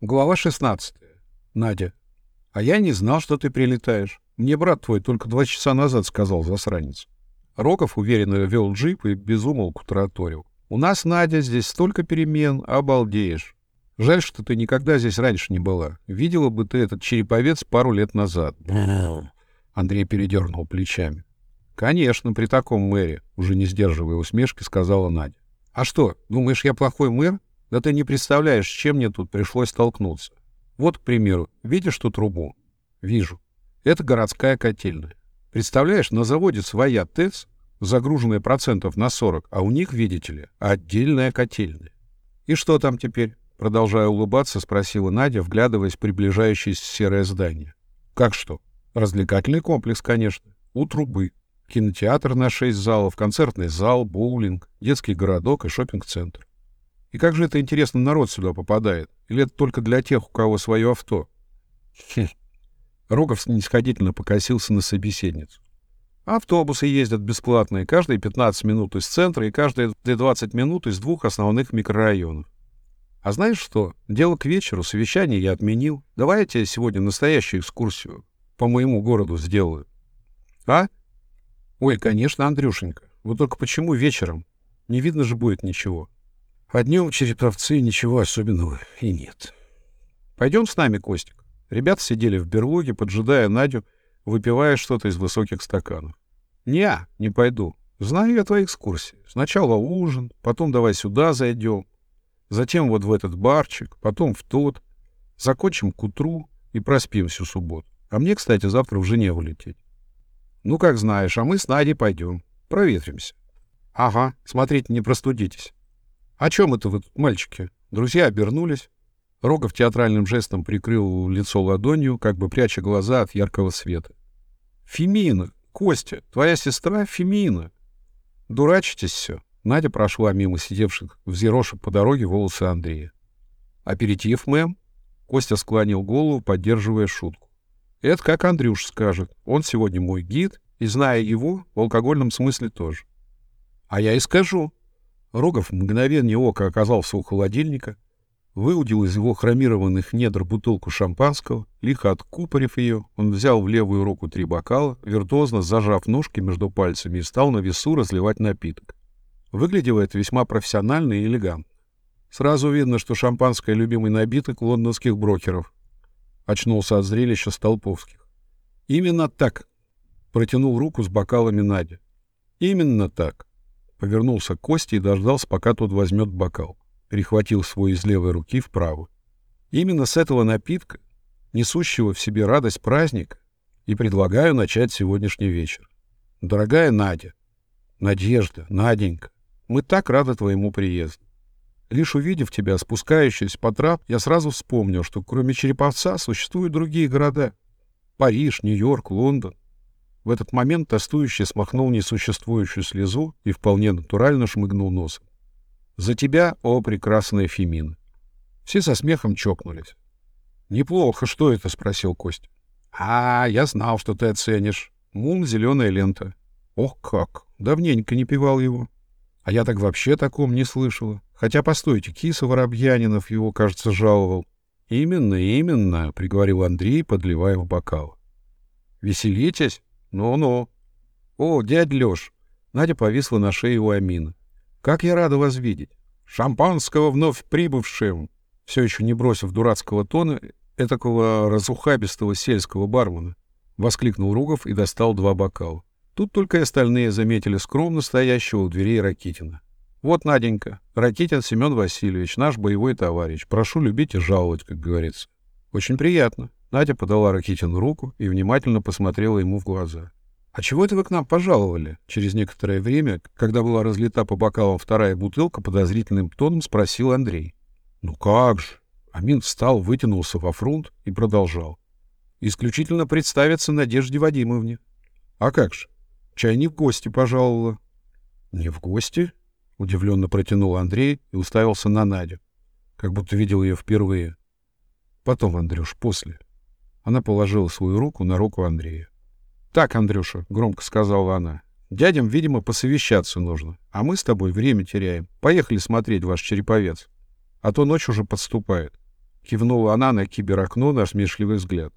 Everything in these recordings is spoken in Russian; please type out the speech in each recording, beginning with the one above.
Глава 16. Надя. А я не знал, что ты прилетаешь. Мне брат твой только два часа назад сказал, засранец. Роков уверенно вел джип и безумолку тараторил. У нас, Надя, здесь столько перемен, обалдеешь. Жаль, что ты никогда здесь раньше не была. Видела бы ты этот череповец пару лет назад. Андрей передернул плечами. Конечно, при таком мэре, уже не сдерживая усмешки, сказала Надя. А что, думаешь, я плохой мэр? Да ты не представляешь, с чем мне тут пришлось столкнуться. Вот, к примеру, видишь ту трубу? Вижу. Это городская котельная. Представляешь, на заводе своя ТЭЦ, загруженная процентов на 40, а у них, видите ли, отдельная котельная. И что там теперь? Продолжая улыбаться, спросила Надя, вглядываясь в приближающееся серое здание. Как что? Развлекательный комплекс, конечно. У трубы. Кинотеатр на шесть залов, концертный зал, боулинг, детский городок и шопинг-центр. И как же это, интересно, народ сюда попадает? Или это только для тех, у кого свое авто? Хм. Рогов снисходительно покосился на собеседницу. Автобусы ездят бесплатные каждые 15 минут из центра и каждые 20 минут из двух основных микрорайонов. А знаешь что? Дело к вечеру, совещание я отменил. Давай я тебе сегодня настоящую экскурсию по моему городу сделаю. А? Ой, конечно, Андрюшенька. Вот только почему вечером? Не видно же будет ничего. А днем череповцы ничего особенного и нет. Пойдем с нами, Костик. Ребята сидели в берлоге, поджидая Надю, выпивая что-то из высоких стаканов. Не, не пойду. Знаю я твои экскурсии. Сначала ужин, потом давай сюда зайдем, затем вот в этот барчик, потом в тот. Закончим к утру и проспим всю субботу. А мне, кстати, завтра в Женеву лететь. Ну, как знаешь, а мы с Надей пойдем. Проветримся. Ага, смотрите, не простудитесь. «О чем это вы, мальчики?» Друзья обернулись. Рогов театральным жестом прикрыл лицо ладонью, как бы пряча глаза от яркого света. «Фемина! Костя! Твоя сестра Фемина!» «Дурачитесь все!» Надя прошла мимо сидевших, взъерошив по дороге волосы Андрея. «Аперитив, мэм?» Костя склонил голову, поддерживая шутку. «Это как Андрюш скажет. Он сегодня мой гид, и, зная его, в алкогольном смысле тоже». «А я и скажу», Рогов в ока оказался у холодильника, выудил из его хромированных недр бутылку шампанского, лихо откупорив ее, он взял в левую руку три бокала, виртуозно зажав ножки между пальцами и стал на весу разливать напиток. Выглядело это весьма профессионально и элегантно. Сразу видно, что шампанское — любимый напиток лондонских брокеров. Очнулся от зрелища Столповских. «Именно так!» — протянул руку с бокалами Надя. «Именно так!» Повернулся к Косте и дождался, пока тот возьмет бокал. Перехватил свой из левой руки в правую. Именно с этого напитка, несущего в себе радость праздника, и предлагаю начать сегодняшний вечер. Дорогая Надя, Надежда, Наденька, мы так рады твоему приезду. Лишь увидев тебя, спускающуюся по трап, я сразу вспомнил, что кроме Череповца существуют другие города. Париж, Нью-Йорк, Лондон. В этот момент тостующий смахнул несуществующую слезу и вполне натурально шмыгнул носом. «За тебя, о прекрасная Фемина!» Все со смехом чокнулись. «Неплохо, что это?» — спросил Кость. «А, я знал, что ты оценишь. Мун — зеленая лента». «Ох как! Давненько не пивал его. А я так вообще таком не слышала. Хотя, постойте, киса Воробьянинов его, кажется, жаловал». «Именно, именно», — приговорил Андрей, подливая в бокал. «Веселитесь?» «Ну-ну». «О, дядь Лёш!» Надя повисла на шее у Амина. «Как я рада вас видеть! Шампанского вновь прибывшим!» Все еще не бросив дурацкого тона, этакого разухабистого сельского бармена, воскликнул Ругов и достал два бокала. Тут только и остальные заметили скромно стоящего у дверей Ракитина. «Вот, Наденька, Ракитин Семен Васильевич, наш боевой товарищ. Прошу любить и жаловать, как говорится». «Очень приятно», Надя подала Ракитину руку и внимательно посмотрела ему в глаза. «А чего это вы к нам пожаловали?» Через некоторое время, когда была разлита по бокалам вторая бутылка, подозрительным тоном спросил Андрей. «Ну как же?» Амин встал, вытянулся во фрунт и продолжал. «Исключительно представиться Надежде Вадимовне». «А как же? Чай не в гости пожаловала». «Не в гости?» — удивленно протянул Андрей и уставился на Надю, как будто видел ее впервые. «Потом, Андрюш, после». Она положила свою руку на руку Андрея. «Так, Андрюша», — громко сказала она, — «дядям, видимо, посовещаться нужно, а мы с тобой время теряем. Поехали смотреть ваш череповец, а то ночь уже подступает». кивнула она на киберокно на смешливый взгляд.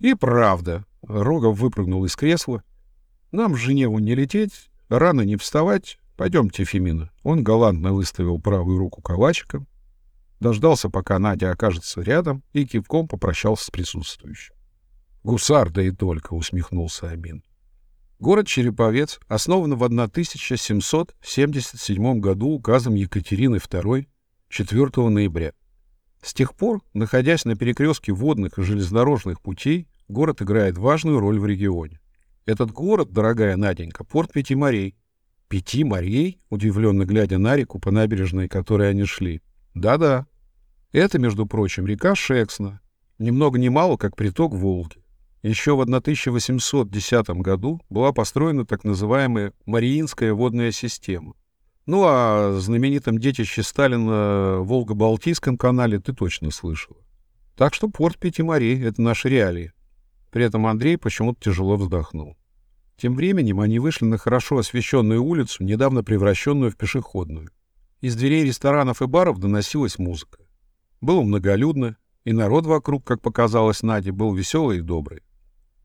И правда, Рогов выпрыгнул из кресла. Нам в Женеву не лететь, рано не вставать. Пойдемте, Фемина. Он галантно выставил правую руку калачиком, дождался, пока Надя окажется рядом, и кивком попрощался с присутствующим. «Гусар, да и только!» — усмехнулся Амин. Город Череповец основан в 1777 году указом Екатерины II 4 ноября. С тех пор, находясь на перекрестке водных и железнодорожных путей, город играет важную роль в регионе. Этот город, дорогая Наденька, порт Пяти морей. Пяти морей? Удивленно глядя на реку, по набережной которой они шли. Да-да. Это, между прочим, река Шексна. Ни много ни мало, как приток Волги. Еще в 1810 году была построена так называемая Мариинская водная система. Ну, а знаменитом детище Сталина Волго-Балтийском канале ты точно слышала. Так что порт Пяти морей — это наши реалии. При этом Андрей почему-то тяжело вздохнул. Тем временем они вышли на хорошо освещенную улицу, недавно превращенную в пешеходную. Из дверей ресторанов и баров доносилась музыка. Было многолюдно, и народ вокруг, как показалось Наде, был веселый и добрый.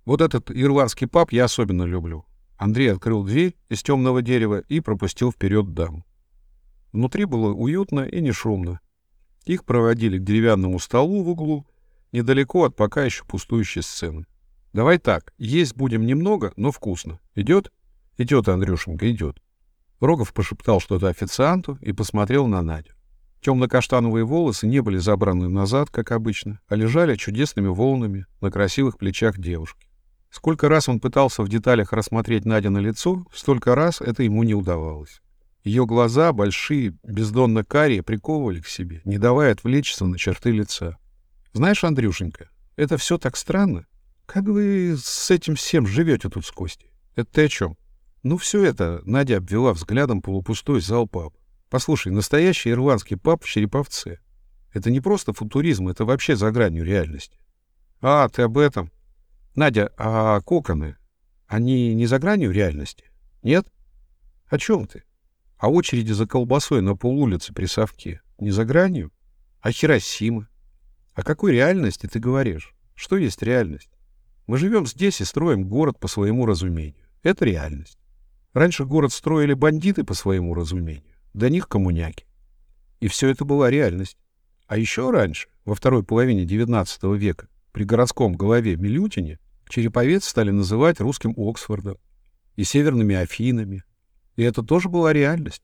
Вот этот ирландский паб я особенно люблю. Андрей открыл дверь из темного дерева и пропустил вперед даму. Внутри было уютно и не шумно. Их проводили к деревянному столу в углу, недалеко от пока еще пустующей сцены. Давай так, есть будем немного, но вкусно. Идет? Идет, Андрюшенька, идет. Рогов пошептал что-то официанту и посмотрел на Надю. Темно-каштановые волосы не были забраны назад, как обычно, а лежали чудесными волнами на красивых плечах девушки. Сколько раз он пытался в деталях рассмотреть Надя на лицо, столько раз это ему не удавалось. Ее глаза, большие, бездонно карие, приковывали к себе, не давая отвлечься на черты лица. «Знаешь, Андрюшенька, это все так странно. Как вы с этим всем живете тут с Костей? Это ты о чем? Ну, все это, Надя обвела взглядом полупустой зал паб. Послушай, настоящий ирландский паб в Череповце. Это не просто футуризм, это вообще за гранью реальности. А, ты об этом? Надя, а коконы, они не за гранью реальности? Нет? О чем ты? А очереди за колбасой на полулице при совке не за гранью? А Хиросима? О какой реальности ты говоришь? Что есть реальность? Мы живем здесь и строим город по своему разумению. Это реальность. Раньше город строили бандиты по своему разумению, до них коммуняки. И все это была реальность. А еще раньше, во второй половине XIX века, при городском главе Милютине, Череповец стали называть русским Оксфордом и северными Афинами. И это тоже была реальность.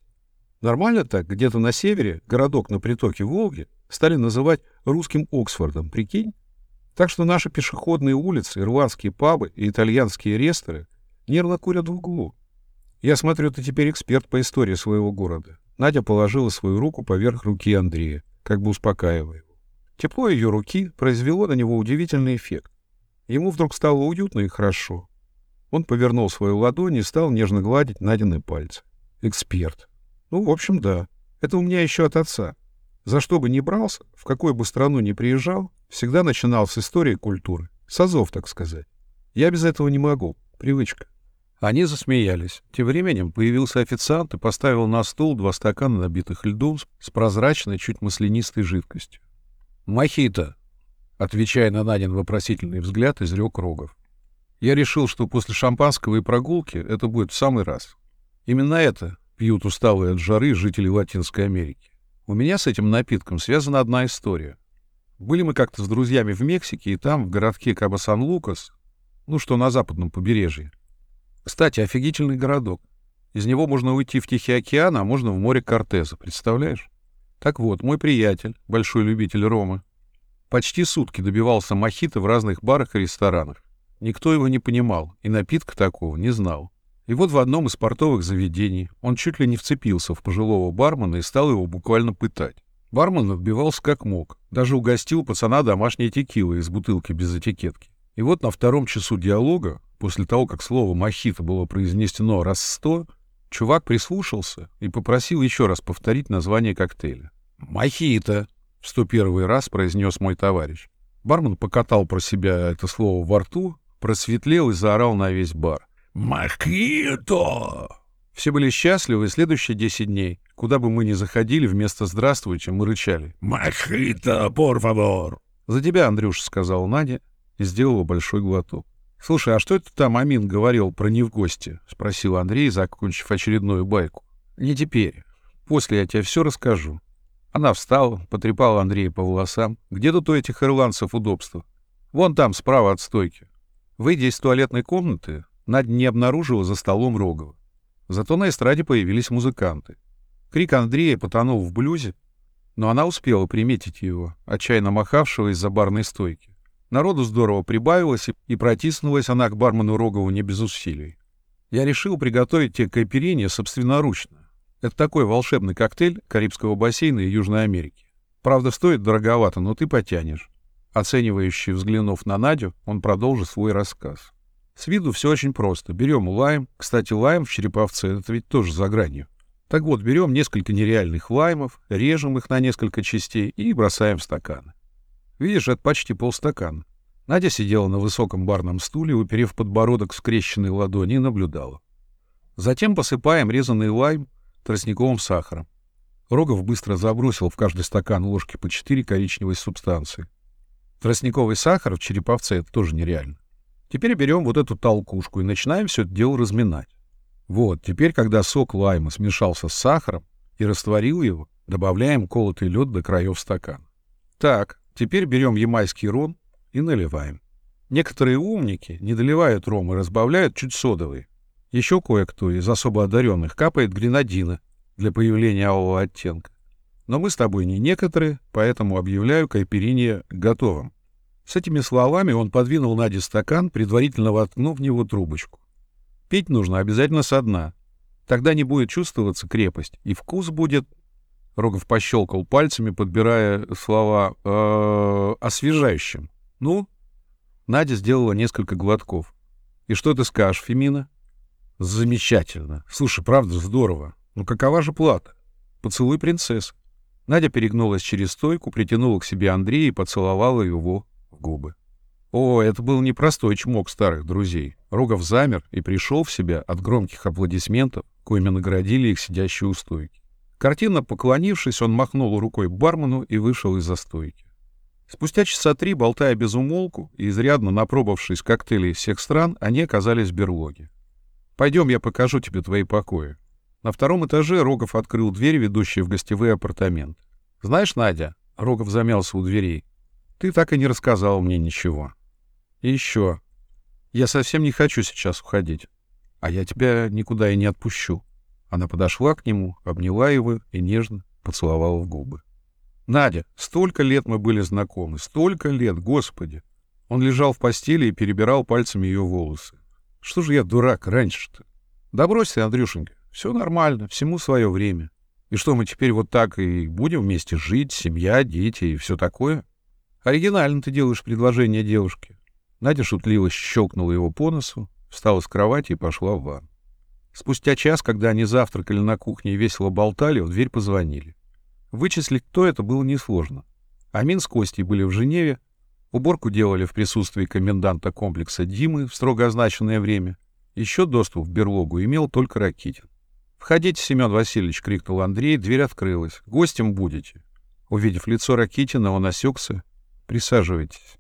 Нормально так, где-то на севере, городок на притоке Волги, стали называть русским Оксфордом, прикинь? Так что наши пешеходные улицы, ирландские пабы и итальянские ресторы нервно курят в углу. Я смотрю, ты теперь эксперт по истории своего города. Надя положила свою руку поверх руки Андрея, как бы успокаивая его. Тепло ее руки произвело на него удивительный эффект. Ему вдруг стало уютно и хорошо. Он повернул свою ладонь и стал нежно гладить Надины пальцы. Эксперт. Ну, в общем, да. Это у меня еще от отца. За что бы ни брался, в какую бы страну ни приезжал, всегда начинал с истории культуры. С азов, так сказать. Я без этого не могу. Привычка. Они засмеялись. Тем временем появился официант и поставил на стол два стакана, набитых льдом, с прозрачной, чуть маслянистой жидкостью. «Мохито!» — отвечая на Надин вопросительный взгляд, изрек Рогов. «Я решил, что после шампанского и прогулки это будет в самый раз. Именно это пьют усталые от жары жители Латинской Америки. У меня с этим напитком связана одна история. Были мы как-то с друзьями в Мексике, и там, в городке Кабо-Сан-Лукас, ну, что на западном побережье. Кстати, офигительный городок. Из него можно уйти в Тихий океан, а можно в море Кортеза, представляешь? Так вот, мой приятель, большой любитель рома, почти сутки добивался мохито в разных барах и ресторанах. Никто его не понимал и напитка такого не знал. И вот в одном из портовых заведений он чуть ли не вцепился в пожилого бармена и стал его буквально пытать. Бармен отбивался как мог, даже угостил пацана домашней текилой из бутылки без этикетки. И вот на втором часу диалога, после того, как слово «мохито» было произнесено раз сто, чувак прислушался и попросил еще раз повторить название коктейля. «Мохито!» — в сто первый раз произнес мой товарищ. Бармен покатал про себя это слово во рту, просветлел и заорал на весь бар. «Мохито!» Все были счастливы, и следующие 10 дней, куда бы мы ни заходили, вместо «здравствуйте» мы рычали. «Махрита, por favor!» «За тебя, Андрюша», — сказала Надя и сделала большой глоток. «Слушай, а что это там Амин говорил про не в гости?» — спросил Андрей, закончив очередную байку. «Не теперь. После я тебе все расскажу». Она встала, потрепала Андрея по волосам. «Где тут у этих ирландцев удобства?» «Вон там, справа от стойки». Выйдя из туалетной комнаты, Надя не обнаружила за столом Рогова. Зато на эстраде появились музыканты. Крик Андрея потонул в блюзе, но она успела приметить его, отчаянно махавшего из-за барной стойки. Народу здорово прибавилось, и протиснулась она к бармену Рогову не без усилий. Я решил приготовить тебе кайперинье собственноручно. Это такой волшебный коктейль Карибского бассейна и Южной Америки. Правда, стоит дороговато, но ты потянешь. Оценивающий взглянув на Надю, он продолжил свой рассказ. С виду все очень просто. Берем лайм. Кстати, лайм в череповце — это ведь тоже за гранью. Так вот, берем несколько нереальных лаймов, режем их на несколько частей и бросаем в стаканы. Видишь, это почти полстакана. Надя сидела на высоком барном стуле, уперев подбородок в скрещенной ладони и наблюдала. Затем посыпаем резанный лайм тростниковым сахаром. Рогов быстро забросил в каждый стакан ложки по четыре коричневой субстанции. Тростниковый сахар в череповце — это тоже нереально. Теперь берем вот эту толкушку и начинаем все это дело разминать. Вот, теперь, когда сок лайма смешался с сахаром и растворил его, добавляем колотый лед до краев стакана. Так, теперь берем ямайский ром и наливаем. Некоторые умники не доливают ром и разбавляют чуть содовый. Еще кое-кто из особо одаренных капает гренадина для появления алого оттенка. Но мы с тобой не некоторые, поэтому объявляю кайперинье готовым. С этими словами он подвинул Наде стакан, предварительно воткнув в него трубочку. Пить нужно обязательно со дна. Тогда не будет чувствоваться крепость, и вкус будет... Рогов пощелкал пальцами, подбирая слова э, освежающим. Ну? Надя сделала несколько глотков. И что ты скажешь, Фемина? Замечательно. Слушай, правда, здорово. Ну какова же плата? Поцелуй принцессы. Надя перегнулась через стойку, притянула к себе Андрея и поцеловала его губы. О, это был непростой чмок старых друзей. Рогов замер и пришел в себя от громких аплодисментов, коими наградили их сидящие у стойки. Картинно поклонившись, он махнул рукой бармену и вышел из-за стойки. Спустя часа три, болтая без умолку и изрядно напробовавшись коктейлей всех стран, они оказались в берлоге. «Пойдем, я покажу тебе твои покои». На втором этаже Рогов открыл дверь, ведущую в гостевые апартаменты. «Знаешь, Надя...» — Рогов замялся у дверей. Ты так и не рассказал мне ничего. И еще. Я совсем не хочу сейчас уходить. А я тебя никуда и не отпущу. Она подошла к нему, обняла его и нежно поцеловала в губы. Надя, столько лет мы были знакомы, столько лет, господи. Он лежал в постели и перебирал пальцами ее волосы. Что же я дурак раньше-то? Да брось ты, Андрюшенька, все нормально, всему свое время. И что, мы теперь вот так и будем вместе жить, семья, дети и все такое? Оригинально ты делаешь предложение девушке. Надя шутливо щелкнула его по носу, встала с кровати и пошла в ванну. Спустя час, когда они завтракали на кухне и весело болтали, в дверь позвонили. Вычислить, кто это, было несложно. Амин с Костей были в Женеве, уборку делали в присутствии коменданта комплекса Димы в строго означенное время. Еще доступ в берлогу имел только Ракитин. «Входите, Семен Васильевич!» — крикнул Андрей, дверь открылась. «Гостем будете!» Увидев лицо Ракитина, он осекся Присаживайтесь.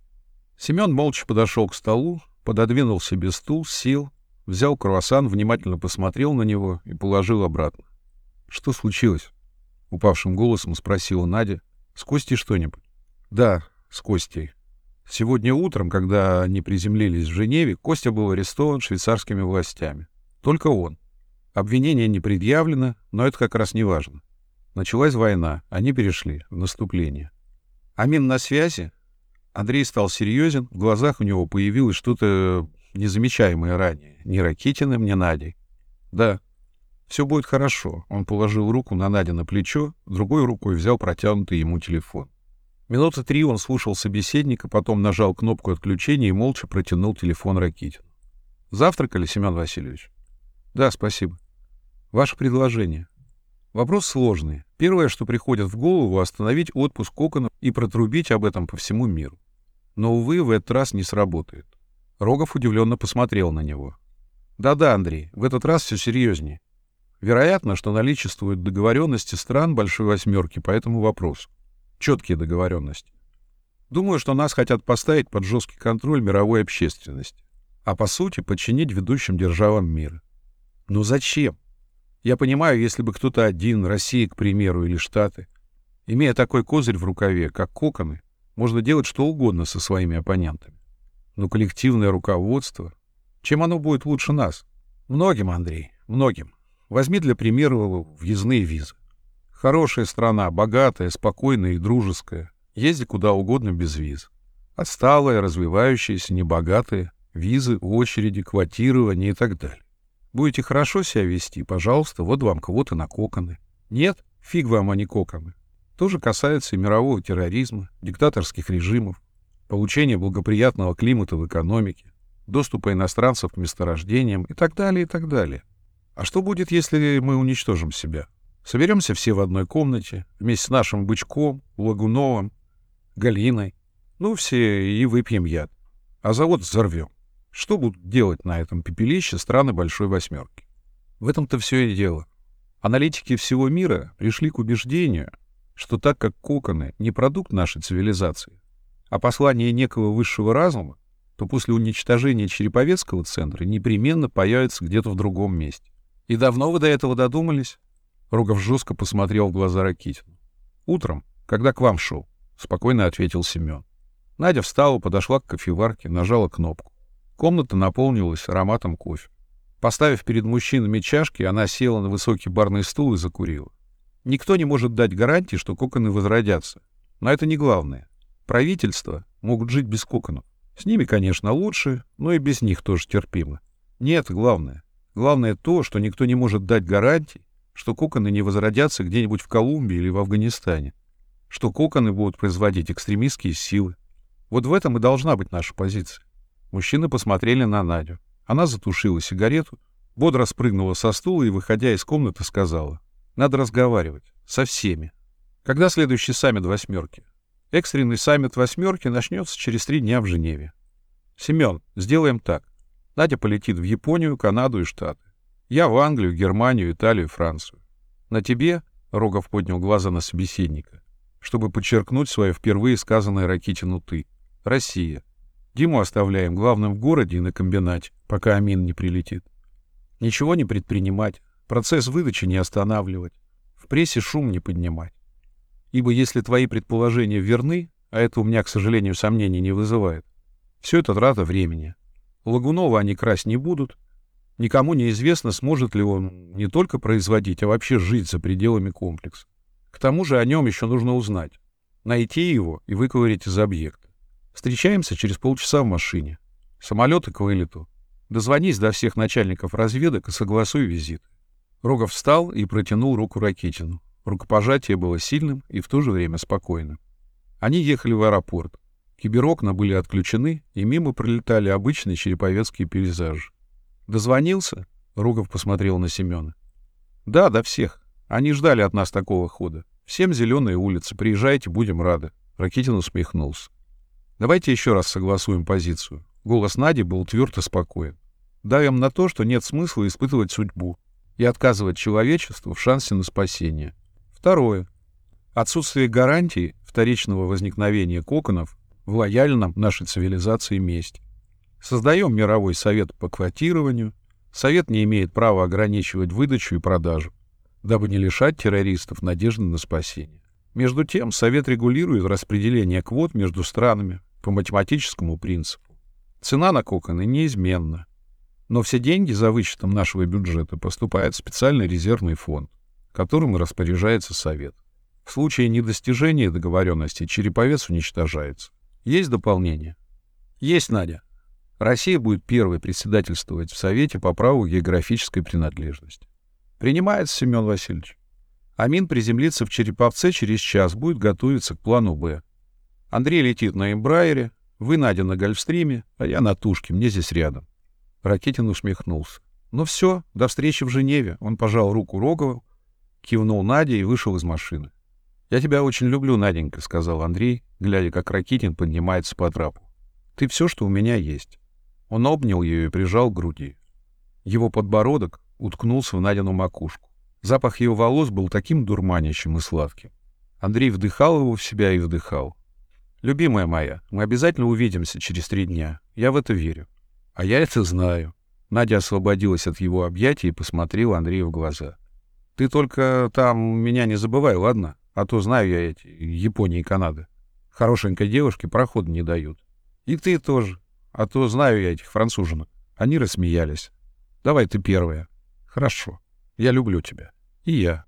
Семен молча подошел к столу, пододвинул себе стул, сел, взял круассан, внимательно посмотрел на него и положил обратно. — Что случилось? — упавшим голосом спросила Надя. — С Костей что-нибудь? — Да, с Костей. Сегодня утром, когда они приземлились в Женеве, Костя был арестован швейцарскими властями. Только он. Обвинение не предъявлено, но это как раз не важно. Началась война, они перешли в наступление. Амин на связи? Андрей стал серьезен, в глазах у него появилось что-то незамечаемое ранее. Ни Ракитиным, ни Надей. Да, все будет хорошо. Он положил руку на Надя на плечо, другой рукой взял протянутый ему телефон. Минуты три он слушал собеседника, потом нажал кнопку отключения и молча протянул телефон Ракитину. «Завтракали, Семен Васильевич?» «Да, спасибо. Ваше предложение?» Вопрос сложный. Первое, что приходит в голову, остановить отпуск Кокона и протрубить об этом по всему миру. Но, увы, в этот раз не сработает. Рогов удивленно посмотрел на него. «Да-да, Андрей, в этот раз все серьезнее. Вероятно, что наличествуют договоренности стран Большой Восьмерки по этому вопросу. Четкие договоренности. Думаю, что нас хотят поставить под жесткий контроль мировой общественности, а по сути подчинить ведущим державам мира. Но зачем? Я понимаю, если бы кто-то один, Россия, к примеру, или Штаты, имея такой козырь в рукаве, как коконы, можно делать что угодно со своими оппонентами. Но коллективное руководство, чем оно будет лучше нас? Многим, Андрей, многим. Возьми для примера въездные визы. Хорошая страна, богатая, спокойная и дружеская. Езди куда угодно без виз. Отсталая, развивающаяся, небогатая. Визы, очереди, квотирование и так далее. Будете хорошо себя вести, пожалуйста, вот вам кого-то на коконы. Нет, фиг вам, а не коконы. То же касается и мирового терроризма, диктаторских режимов, получения благоприятного климата в экономике, доступа иностранцев к месторождениям и так далее, и так далее. А что будет, если мы уничтожим себя? Соберемся все в одной комнате, вместе с нашим Бычком, Лагуновым, Галиной, ну, все и выпьем яд. А завод взорвем. Что будут делать на этом пепелище страны Большой Восьмерки? В этом-то все и дело. Аналитики всего мира пришли к убеждению, что так как коконы не продукт нашей цивилизации, а послание некого высшего разума, то после уничтожения Череповецкого центра непременно появится где-то в другом месте. И давно вы до этого додумались? Рогов жестко посмотрел в глаза Ракитину. Утром, когда к вам шел, спокойно ответил Семен. Надя встала, подошла к кофеварке, нажала кнопку. Комната наполнилась ароматом кофе. Поставив перед мужчинами чашки, она села на высокий барный стул и закурила. Никто не может дать гарантии, что коконы возродятся. Но это не главное. Правительства могут жить без коконов. С ними, конечно, лучше, но и без них тоже терпимо. Нет, главное. Главное то, что никто не может дать гарантий, что коконы не возродятся где-нибудь в Колумбии или в Афганистане. Что коконы будут производить экстремистские силы. Вот в этом и должна быть наша позиция. Мужчины посмотрели на Надю. Она затушила сигарету, бодро спрыгнула со стула и, выходя из комнаты, сказала. Надо разговаривать. Со всеми. Когда следующий саммит «восьмерки»? Экстренный саммит «восьмерки» начнется через три дня в Женеве. Семен, сделаем так. Надя полетит в Японию, Канаду и Штаты. Я в Англию, Германию, Италию, Францию. На тебе, — Рогов поднял глаза на собеседника, чтобы подчеркнуть свое впервые сказанное Ракитину «ты», — Россия. Диму оставляем главным в городе и на комбинате, пока Амин не прилетит. Ничего не предпринимать, процесс выдачи не останавливать, в прессе шум не поднимать. Ибо если твои предположения верны, а это у меня, к сожалению, сомнений не вызывает, все это трата времени. Лагунова они красть не будут, никому не известно, сможет ли он не только производить, а вообще жить за пределами комплекса. К тому же о нем еще нужно узнать, найти его и выковырять из объекта. Встречаемся через полчаса в машине. Самолеты к вылету. Дозвонись до всех начальников разведок и согласуй визит. Рогов встал и протянул руку Ракитину. Рукопожатие было сильным и в то же время спокойным. Они ехали в аэропорт. Киберокна были отключены, и мимо пролетали обычные череповецкие пейзажи. «Дозвонился?» — Рогов посмотрел на Семена. «Да, до всех. Они ждали от нас такого хода. Всем зеленые улицы. Приезжайте, будем рады». Ракитин усмехнулся. Давайте еще раз согласуем позицию. Голос Нади был тверд и спокоен. Давим на то, что нет смысла испытывать судьбу и отказывать человечеству в шансе на спасение. Второе. Отсутствие гарантии вторичного возникновения коконов в лояльном нашей цивилизации месте. Создаем мировой совет по квотированию. Совет не имеет права ограничивать выдачу и продажу, дабы не лишать террористов надежды на спасение. Между тем, Совет регулирует распределение квот между странами, по математическому принципу. Цена на коконы неизменна. Но все деньги за вычетом нашего бюджета поступают в специальный резервный фонд, которым распоряжается Совет. В случае недостижения договоренности череповец уничтожается. Есть дополнение? Есть, Надя. Россия будет первой председательствовать в Совете по праву географической принадлежности. Принимается, Семен Васильевич. Амин приземлится в Череповце через час, будет готовиться к плану «Б». Андрей летит на Эмбрайере, вы, Надя, на Гольфстриме, а я на Тушке, мне здесь рядом. Ракетин усмехнулся. Ну все, до встречи в Женеве. Он пожал руку Рогову, кивнул Наде и вышел из машины. «Я тебя очень люблю, Наденька», — сказал Андрей, глядя, как Ракитин поднимается по трапу. «Ты все, что у меня есть». Он обнял ее и прижал к груди. Его подбородок уткнулся в Надину макушку. Запах ее волос был таким дурманящим и сладким. Андрей вдыхал его в себя и вдыхал. «Любимая моя, мы обязательно увидимся через три дня. Я в это верю». «А я это знаю». Надя освободилась от его объятий и посмотрела Андрею в глаза. «Ты только там меня не забывай, ладно? А то знаю я эти Японии и Канады. Хорошенькой девушке проход не дают. И ты тоже. А то знаю я этих француженок. Они рассмеялись. Давай ты первая. Хорошо. Я люблю тебя. И я.